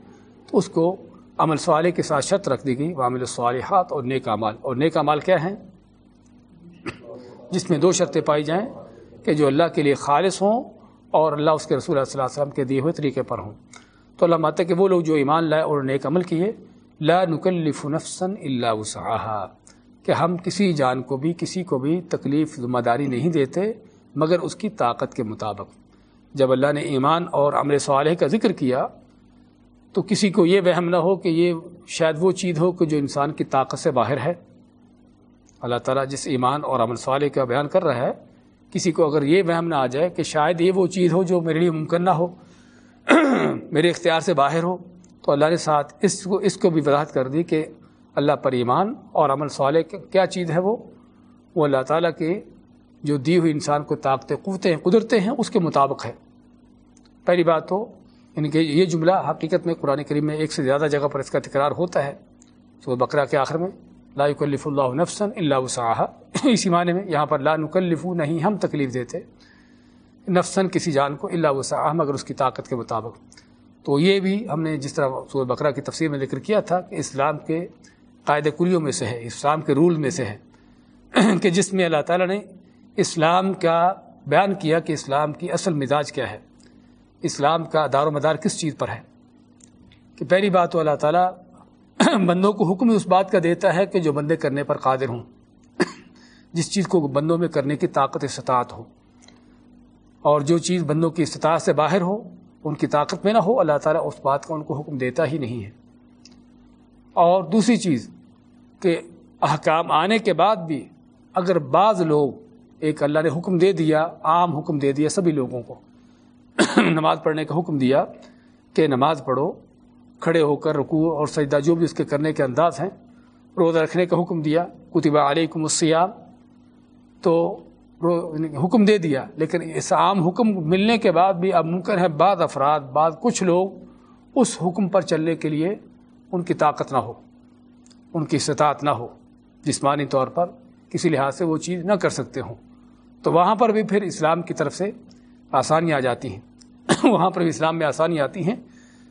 تو اس کو عمل صالح کے ساتھ شرط رکھ دی گئی وامل الصالحات اور نیک مال اور نیک مال کیا ہیں؟ جس میں دو شرطیں پائی جائیں کہ جو اللہ کے لیے خالص ہوں اور اللہ اس کے رسول اللہ صلی اللہ علیہ وسلم کے دیے ہوئے طریقے پر ہوں۔ تو اللہ ماتا کہ وہ لوگ جو ایمان لائے اور نیک عمل کیے، لا نکلف نفسن اللہ وسعہ کہ ہم کسی جان کو بھی، کسی کو بھی تکلیف، ذمہ داری نہیں دیتے، مگر اس کی طاقت کے مطابق۔ جب اللہ نے ایمان اور عمل صالح کا ذکر کیا تو کسی کو یہ وہم نہ ہو کہ یہ شاید وہ چیز ہو کہ جو انسان کی طاقت سے باہر ہے۔ اللہ تعالیٰ جس ایمان اور عمل صالح کا بیان کر رہا ہے، کسی کو اگر یہ وہم نہ آ جائے کہ شاید یہ وہ چیز ہو جو میرے لیے ممکن نہ ہو، میرے اختیار سے باہر ہو، تو اللہ نے ساتھ اس کو اس کو بھی وضاحت کر دی کہ اللہ پر ایمان اور عمل صالح کیا چیز ہے وہ؟ وہ اللہ تعالیٰ کے جو دی ہوئی انسان کو طاقتیں، قوتیں قدرتے ہیں، اس کے مطابق ہے۔ پہلی بات تو یعنی ان کے یہ جملہ حقیقت میں قرآن کریم میں ایک سے زیادہ جگہ پر اس کا تکرار ہوتا ہے۔ تو بکرا کے آخر میں، لا یکلف اللہ نفسن اللہ وسعہ اسی معنی میں یہاں پر لا نکلف نہیں ہم تکلیف دیتے نفسن کسی جان کو اللہ وسعہ مگر اس کی طاقت کے مطابق۔ تو یہ بھی ہم نے جس طرح سورہ بکرا کی تفسیر میں ذکر کیا تھا کہ اسلام کے قاعدے کلیوں میں سے ہے، اسلام کے رول میں سے ہے۔ کہ جس میں اللہ تعالیٰ نے اسلام کا بیان کیا کہ اسلام کی اصل مزاج کیا ہے۔ اسلام کا دار و مدار کس چیز پر ہے؟ کہ پہلی بات تو اللہ تعالیٰ بندوں کو حکم اس بات کا دیتا ہے کہ جو بندے کرنے پر قادر ہوں، جس چیز کو بندوں میں کرنے کی طاقت استطاعت ہو، اور جو چیز بندوں کی استطاعت سے باہر ہو، ان کی طاقت میں نہ ہو، اللہ تعالیٰ اس بات کا ان کو حکم دیتا ہی نہیں ہے۔ اور دوسری چیز، کہ احکام آنے کے بعد بھی اگر بعض لوگ ایک اللہ نے حکم دے دیا، عام حکم دے دیا سبھی لوگوں کو نماز پڑھنے کا حکم دیا کہ نماز پڑھو، کھڑے ہو کر رکوع اور سجدہ جو بھی اس کے کرنے کے انداز ہیں، روزہ رکھنے کا حکم دیا کتبہ علیکم السیام تو یعنی حکم دے دیا۔ لیکن اس عام حکم ملنے کے بعد بھی اب ممکن ہے بعض افراد، بعض کچھ لوگ اس حکم پر چلنے کے لیے ان کی طاقت نہ ہو، ان کی استطاعت نہ ہو۔ جسمانی طور پر کسی لحاظ سے وہ چیز نہ کر سکتے ہوں۔ تو وہاں پر بھی پھر اسلام کی طرف سے آسانی آ جاتی ہیں۔ وہاں پر بھی اسلام میں آسانی آتی ہیں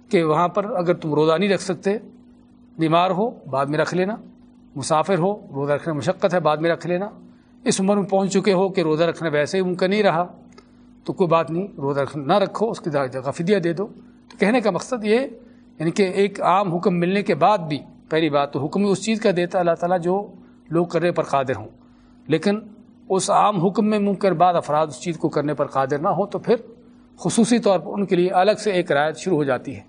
کہ وہاں پر اگر تم روزہ نہیں رکھ سکتے، بیمار ہو، بعد میں رکھ لینا۔ مسافر ہو، روزہ رکھنا مشقت ہے، بعد میں رکھ لینا۔ اس عمر میں پہنچ چکے ہو کہ روزہ رکھنا ویسے ہی ممکن نہیں رہا، تو کوئی بات نہیں، روزہ رکھنا نہ رکھو، اس کی جگہ فدیہ دے دو۔ تو کہنے کا مقصد یہ یعنی کہ ایک عام حکم ملنے کے بعد بھی، پہلی بات تو حکم اس چیز کا دیتا اللہ تعالیٰ جو لوگ کرنے پر قادر ہوں۔ لیکن اس عام حکم میں ممکن بعد افراد اس چیز کو کرنے پر قادر نہ ہو تو پھر خصوصی طور پر ان کے لیے الگ سے ایک رعایت شروع ہو جاتی ہے۔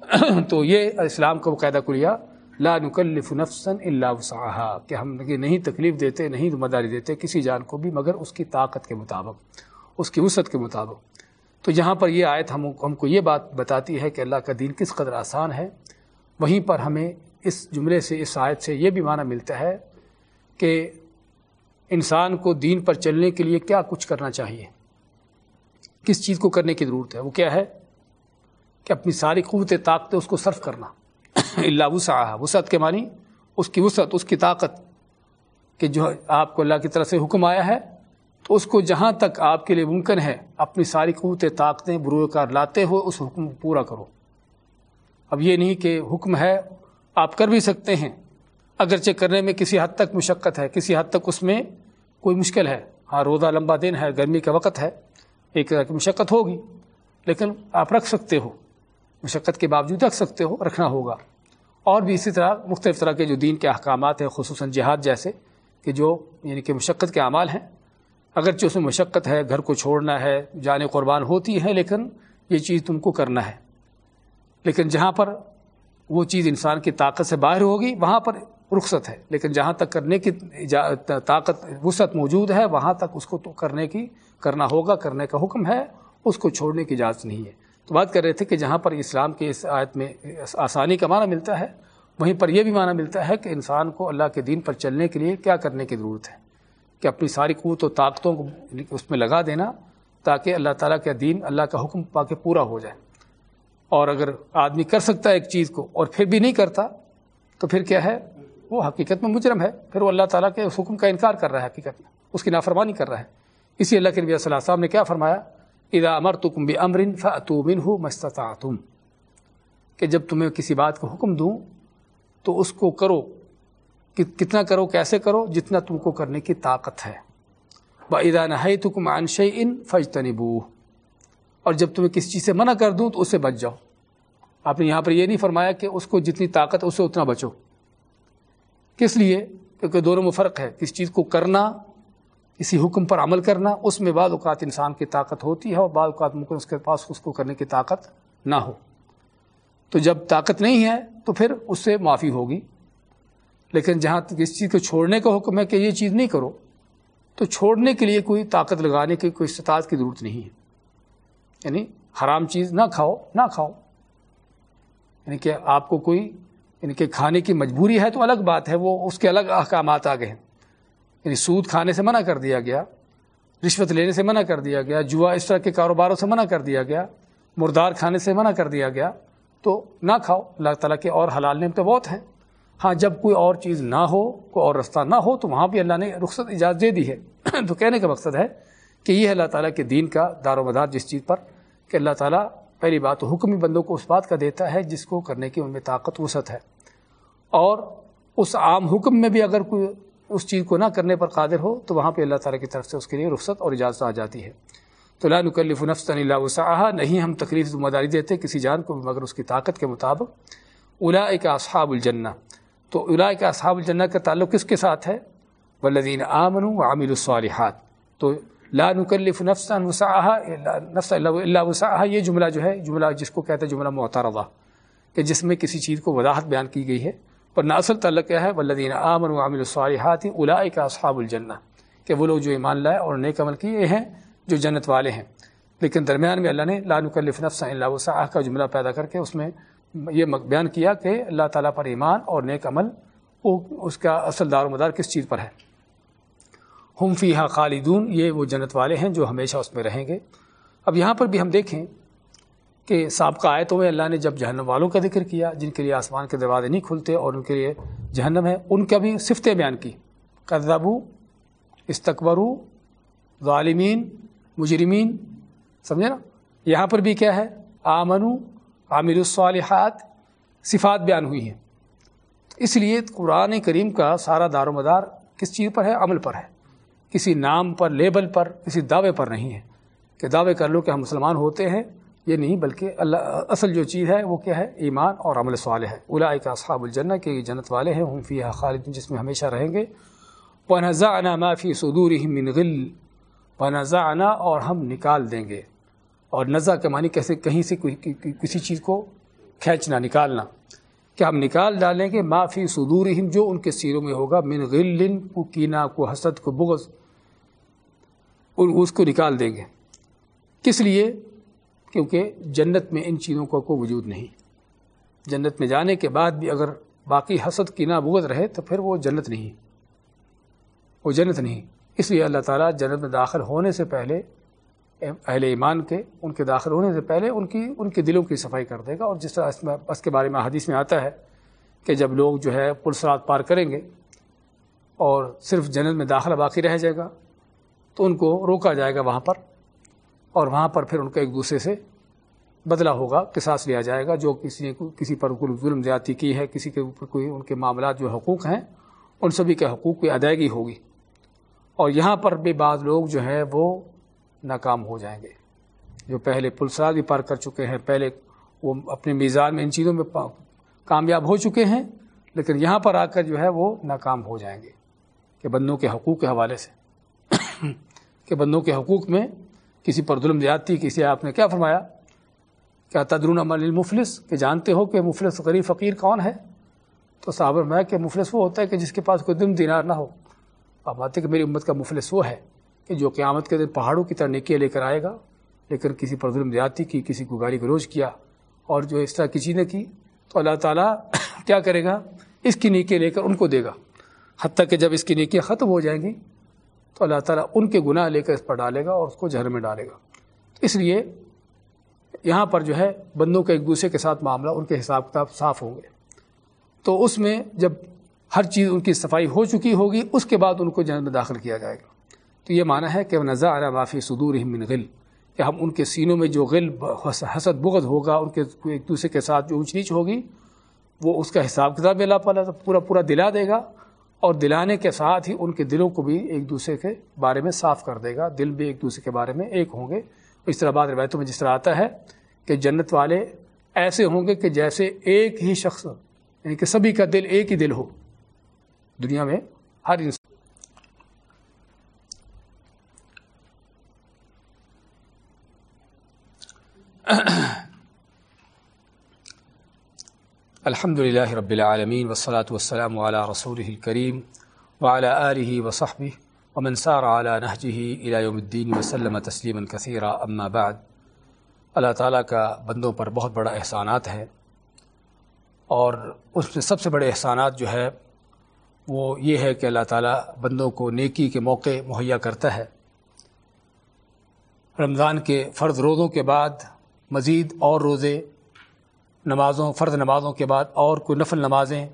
تو یہ اسلام کا باقاعدہ کلیا لا نکلف نفسا الا وسعها کہ ہم نہیں تکلیف دیتے، نہیں ذمہ داری دیتے کسی جان کو بھی، مگر اس کی طاقت کے مطابق، اس کی وسعت کے مطابق۔ تو جہاں پر یہ آیت ہم ہم کو یہ بات بتاتی ہے کہ اللہ کا دین کس قدر آسان ہے۔ وہیں پر ہمیں اس جملے سے، اس آیت سے یہ بھی معنی ملتا ہے کہ انسان کو دین پر چلنے کے لیے کیا کچھ کرنا چاہیے؟ کس چیز کو کرنے کی ضرورت ہے؟ وہ کیا ہے؟ کہ اپنی ساری قوت طاقتیں اس کو صرف کرنا۔ اللہ وسعہ وسعت کے معنی اس کی وسعت اس کی طاقت کہ جو آپ کو اللہ کی طرف سے حکم آیا ہے تو اس کو جہاں تک آپ کے لیے ممکن ہے اپنی ساری قوت طاقتیں بروکار لاتے ہو اس حکم کو پورا کرو۔ اب یہ نہیں کہ حکم ہے آپ کر بھی سکتے ہیں۔ اگرچہ کرنے میں کسی حد تک مشقت ہے کسی حد تک اس میں کوئی مشکل ہے۔ ہاں روزہ لمبا دن ہے، گرمی کا وقت ہے، ایک طرح کی مشقت ہوگی، لیکن آپ رکھ سکتے ہو۔ مشقت کے باوجود رکھ سکتے ہو، رکھنا ہوگا۔ اور بھی اسی طرح مختلف طرح کے جو دین کے احکامات ہیں، خصوصاً جہاد جیسے، کہ جو یعنی کہ مشقت کے اعمال ہیں۔ اگرچہ اس میں مشقت ہے، گھر کو چھوڑنا ہے جانے قربان ہوتی ہے لیکن یہ چیز تم کو کرنا ہے۔ لیکن جہاں پر وہ چیز انسان کی طاقت سے باہر ہوگی، وہاں پر رخصت ہے۔ لیکن جہاں تک کرنے کی طاقت وسعت موجود ہے، وہاں تک اس کو تو کرنے کی، کرنا ہوگا، کرنے کا حکم ہے، اس کو چھوڑنے کی اجازت نہیں ہے۔ تو بات کر رہے تھے کہ جہاں پر اسلام کے اس آیت میں آسانی کا معنی ملتا ہے، وہیں پر یہ بھی معنی ملتا ہے کہ انسان کو اللہ کے دین پر چلنے کے لیے کیا کرنے کی ضرورت ہے۔ کہ اپنی ساری قوت و طاقتوں کو اس میں لگا دینا تاکہ اللہ تعالیٰ کا دین، اللہ کا حکم پا کے پورا ہو جائے۔ اور اگر آدمی کر سکتا ہے ایک چیز کو اور پھر بھی نہیں کرتا، تو پھر کیا ہے؟ وہ حقیقت میں مجرم ہے۔ پھر وہ اللہ تعالیٰ کے اس حکم کا انکار کر رہا ہے حقیقت میں۔ اس کی نافرمانی کر رہا ہے۔ اسی اللہ کے نبی صلی اللہ صاحب نے کیا فرمایا؟ ادا امر تو کم امرن فعتومن ہو تم کہ جب تمہیں کسی بات کو حکم دوں، تو اس کو کرو۔ کتنا کرو، کیسے کرو؟ جتنا تم کو کرنے کی طاقت ہے۔ با ادا نہ تو کم انش ان فج اور جب تمہیں کسی چیز سے منع کر دوں، تو اس سے بچ جاؤ۔ آپ نے یہاں پر یہ نہیں فرمایا کہ اس کو جتنی طاقت اسے اتنا بچو۔ کس لیے؟ کیونکہ دونوں میں فرق ہے۔ کس چیز کو کرنا، کسی حکم پر عمل کرنا، اس میں بعض اوقات انسان کی طاقت ہوتی ہے اور بعض اوقات ممکن اس کے پاس اس کو کرنے کی طاقت نہ ہو۔ تو جب طاقت نہیں ہے تو پھر اس سے معافی ہوگی۔ لیکن جہاں کسی چیز کو چھوڑنے کا حکم ہے کہ یہ چیز نہیں کرو، تو چھوڑنے کے لیے کوئی طاقت لگانے کی کوئی استطاعت کی ضرورت نہیں ہے۔ یعنی حرام چیز نہ کھاؤ نہ کھاؤ۔ یعنی کہ آپ کو کوئی یعنی کہ کھانے کی مجبوری ہے تو الگ بات ہے، وہ اس کے الگ احکامات آ گئے ہیں۔ یعنی سود کھانے سے منع کر دیا گیا، رشوت لینے سے منع کر دیا گیا، جوا اس طرح کے کاروباروں سے منع کر دیا گیا، مردار کھانے سے منع کر دیا گیا۔ تو نہ کھاؤ، اللہ تعالیٰ کے اور حلال نعمتیں بہت ہیں۔ ہاں جب کوئی اور چیز نہ ہو، کوئی اور رستہ نہ ہو، تو وہاں بھی اللہ نے رخصت اجازت دے دی ہے۔ تو کہنے کا مقصد ہے کہ یہ اللہ تعالیٰ کے دین کا دار و مدار جس چیز پر کہ اللہ تعالیٰ پہلی بات تو حکمی بندوں کو اس بات کا دیتا ہے جس کو کرنے کی ان میں طاقت وسعت ہے۔ اور اس عام حکم میں بھی اگر کوئی اس چیز کو نہ کرنے پر قادر ہو تو وہاں پہ اللہ تعالیٰ کی طرف سے اس کے لیے رخصت اور اجازت آ جاتی ہے۔ تو لا نکلف نفس اللہ وسعہ نہیں ہم تکلیف ذمہ داری دیتے کسی جان کو مگر اس کی طاقت کے مطابق۔ الا اصحاب الجنہ، تو الا اصحاب الجنہ کا تعلق کس کے ساتھ ہے؟ ولدین آمن و عامل الصالحات۔ تو لا نکلف نفس نفس اللہ وسعہ یہ جملہ جو ہے، جملہ جس کو کہتے ہیں جملہ معترضہ، کہ جس میں کسی چیز کو وضاحت بیان کی گئی ہے، پر ناصل تعلق کیا ہے ولدین عامر و عامل الصالحات الا کا اصحاب الجنہ، کہ وہ لوگ جو ایمان لائے اور نیک عمل کیے ہیں، جو جنت والے ہیں۔ لیکن درمیان میں اللہ نے لا نکلف نفس اللہ وسعہ کا جملہ پیدا کر کے اس میں یہ بیان کیا کہ اللہ تعالیٰ پر ایمان اور نیک عمل، وہ اس کا اصل دار و مدار کس چیز پر ہے؟ ہم فی ہاں خالدون، یہ وہ جنت والے ہیں جو ہمیشہ اس میں رہیں گے۔ اب یہاں پر بھی ہم دیکھیں کہ سابقہ آیتوں میں اللہ نے جب جہنم والوں کا ذکر کیا، جن کے لیے آسمان کے دروازے نہیں کھلتے اور ان کے لیے جہنم ہے، ان کا بھی صفتیں بیان کی۔ قذبو استقبرو ظالمین، مجرمین، سمجھے نا؟ یہاں پر بھی کیا ہے؟ آمنو عامر الصالحات، صفات بیان ہوئی ہیں۔ اس لیے قرآن کریم کا سارا دار و مدار کس چیز پر ہے؟ عمل پر ہے۔ کسی نام پر، لیبل پر، کسی دعوے پر نہیں ہے۔ کہ دعوے کر لو کہ ہم مسلمان ہوتے ہیں، یہ نہیں، بلکہ اللہ، اصل جو چیز ہے وہ کیا ہے؟ ایمان اور عمل سوال ہے۔ الا کا اصحاب الجنہ کے یہ جنت والے ہیں، ہم فی خالد جس میں ہمیشہ رہیں گے۔ پنزا انا معافی صدور من غل پنزا انا اور ہم نکال دیں گے۔ اور نزا کے معنی کیسے، کہیں سے کسی چیز کو کھینچنا، نکالنا۔ کہ ہم نکال ڈالیں گے معافی صدور جو ان کے سیروں میں ہوگا۔ من غل، کو کینا کو حسد، کو بغض۔ اس کو نکال دیں گے۔ کس لیے؟ کیونکہ جنت میں ان چیزوں کا کوئی وجود نہیں۔ جنت میں جانے کے بعد بھی اگر باقی حسد کی نا بغض رہے تو پھر وہ جنت نہیں۔ وہ جنت نہیں۔ اس لیے اللہ تعالیٰ جنت میں داخل ہونے سے پہلے اہل ایمان کے، ان کے داخل ہونے سے پہلے ان کی، ان کے دلوں کی صفائی کر دے گا۔ اور جس طرح اس میں، اس کے بارے میں حدیث میں آتا ہے کہ جب لوگ جو ہے پلسرات پار کریں گے اور صرف جنت میں داخلہ باقی رہ جائے گا تو ان کو روکا جائے گا وہاں پر اور وہاں پر پھر ان کا ایک دوسرے سے بدلہ ہوگا، قصاص لیا جائے گا، جو کسی نے کسی پر کوئی ظلم زیادتی کی ہے، کسی کے اوپر کوئی ان کے معاملات جو حقوق ہیں، ان سبھی کے حقوق کی ادائیگی ہوگی۔ اور یہاں پر بھی بعض لوگ جو ہے وہ ناکام ہو جائیں گے۔ جو پہلے پلسرات بھی پار کر چکے ہیں، پہلے وہ اپنے میزان میں ان چیزوں میں کامیاب ہو چکے ہیں، لیکن یہاں پر آ کر جو ہے وہ ناکام ہو جائیں گے کہ بندوں کے حقوق کے حوالے سے۔ کہ بندوں کے حقوق میں کسی پر ظلم زیادتی کسی آپ نے کیا فرمایا؟ کیا تدرون عمل المفلس کہ جانتے ہو کہ مفلس غریب فقیر کون ہے؟ تو صابر میں کہ مفلس وہ ہوتا ہے کہ جس کے پاس کوئی دم دینار نہ ہو۔ آپ بات کہ میری امت کا مفلس وہ ہے کہ جو قیامت کے دن پہاڑوں کی طرح نکیے لے کر آئے گا، لیکن کسی پر ظلم زیادتی کی، کسی کو گالی گلوچ کیا اور جو اس طرح کسی نے کی، تو اللہ تعالیٰ کیا کرے گا؟ اس کی نیکیاں لے کر ان کو دے گا۔ حتیٰ کہ جب اس کی نیکیاں ختم ہو جائیں گی تو اللہ تعالیٰ ان کے گناہ لے کر اس پر ڈالے گا اور اس کو جہر میں ڈالے گا۔ اس لیے یہاں پر جو ہے بندوں کے ایک دوسرے کے ساتھ معاملہ ان کے حساب کتاب صاف ہوں گے۔ تو اس میں جب ہر چیز ان کی صفائی ہو چکی ہوگی، اس کے بعد ان کو جنت میں داخل کیا جائے گا۔ تو یہ معنی ہے کہ نظا علیہ معافی صدور من غل، کہ ہم ان کے سینوں میں جو غل، حسد، بغض ہوگا، ان کے ایک دوسرے کے ساتھ جو اونچ نیچ ہوگی، وہ اس کا حساب کتاب اللہ پالا پورا پورا دلا دے گا۔ اور دلانے کے ساتھ ہی ان کے دلوں کو بھی ایک دوسرے کے بارے میں صاف کر دے گا۔ دل بھی ایک دوسرے کے بارے میں ایک ہوں گے۔ اس طرح بعد روایتوں میں جس طرح آتا ہے کہ جنت والے ایسے ہوں گے کہ جیسے ایک ہی شخص یعنی کہ سبھی کا دل ایک ہی دل ہو۔ دنیا میں ہر انسان الحمد لله رب العالمين والصلاة والسلام على رسوله الكريم وعلى آله وصحبه ومن سار على نهجه إلى يوم الدين وسلم تسليما كثيرا. أما بعد، اللہ تعالیٰ کا بندوں پر بہت بڑا احسانات ہے اور اس میں سب سے بڑے احسانات جو ہے وہ یہ ہے کہ اللہ تعالیٰ بندوں کو نیکی کے موقع مہیا کرتا ہے۔ رمضان کے فرض روزوں کے بعد مزید اور روزے نمازوں، فرض نمازوں کے بعد اور کوئی نفل نمازیں،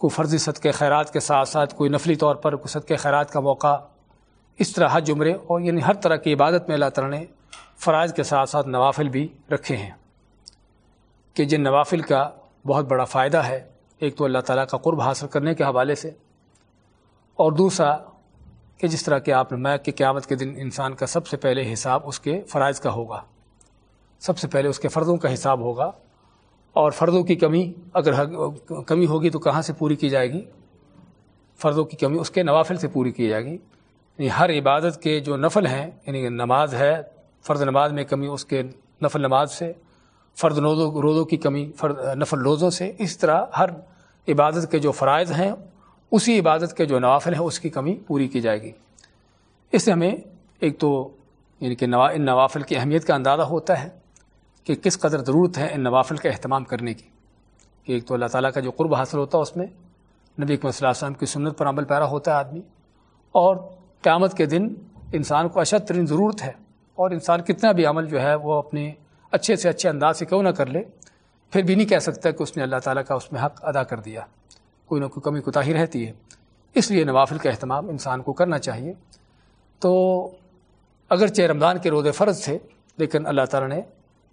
کوئی فرضی صدقے خیرات کے ساتھ ساتھ کوئی نفلی طور پر کوئی صدقے خیرات کا موقع، اس طرح حج، عمرے اور یعنی ہر طرح کی عبادت میں اللہ تعالیٰ نے فرائض کے ساتھ ساتھ نوافل بھی رکھے ہیں کہ جن نوافل کا بہت بڑا فائدہ ہے۔ ایک تو اللہ تعالیٰ کا قرب حاصل کرنے کے حوالے سے اور دوسرا کہ جس طرح کہ آپ نے میں کہ قیامت کے دن انسان کا سب سے پہلے حساب اس کے فرائض کا ہوگا، سب سے پہلے اس کے فرضوں کا حساب ہوگا۔ اور فرضوں کی کمی اگر کمی ہوگی تو کہاں سے پوری کی جائے گی؟ فرضوں کی کمی اس کے نوافل سے پوری کی جائے گی۔ یعنی ہر عبادت کے جو نفل ہیں یعنی نماز ہے، فرض نماز میں کمی اس کے نفل نماز سے فرد روزوں روزوں کی کمی فرد نفل روزوں سے، اس طرح ہر عبادت کے جو فرائض ہیں، اسی عبادت کے جو نوافل ہیں، اس کی کمی پوری کی جائے گی۔ اس سے ہمیں ایک تو یعنی کہ ان نوافل کی اہمیت کا اندازہ ہوتا ہے۔ کہ کس قدر ضرورت ہے ان نوافل کا اہتمام کرنے کی کہ ایک تو اللہ تعالیٰ کا جو قرب حاصل ہوتا ہے اس میں نبی اکمل صلی اللہ علیہ وسلم کی سنت پر عمل پیرا ہوتا ہے آدمی اور قیامت کے دن انسان کو اشد ترین ضرورت ہے اور انسان کتنا بھی عمل جو ہے وہ اپنے اچھے سے اچھے انداز سے کیوں نہ کر لے، پھر بھی نہیں کہہ سکتا کہ اس نے اللہ تعالیٰ کا اس میں حق ادا کر دیا۔ کوئی نہ کوئی کمی کوتاہی رہتی ہے۔ اس لیے نوافل کا اہتمام انسان کو کرنا چاہیے۔ تو اگرچہ رمضان کے روزے فرض تھے، لیکن اللہ تعالیٰ نے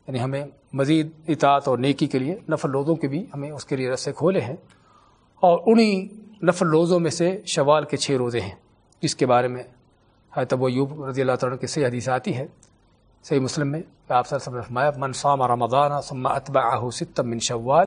یعنی ہمیں مزید اطاعت اور نیکی کے لیے نفل روزوں کے بھی ہمیں اس کے لیے رسے کھولے ہیں اور انہی نفل روزوں میں سے شوال کے چھ روزے ہیں، جس کے بارے میں ہے ایوب یوب رضی اللہ تعالیٰ کی صحیح حدیث آتی ہے۔ صحیح مسلم میں آپ سر سب نے فرمایا، من صام رمضان ثم اتبعه ستم من شوال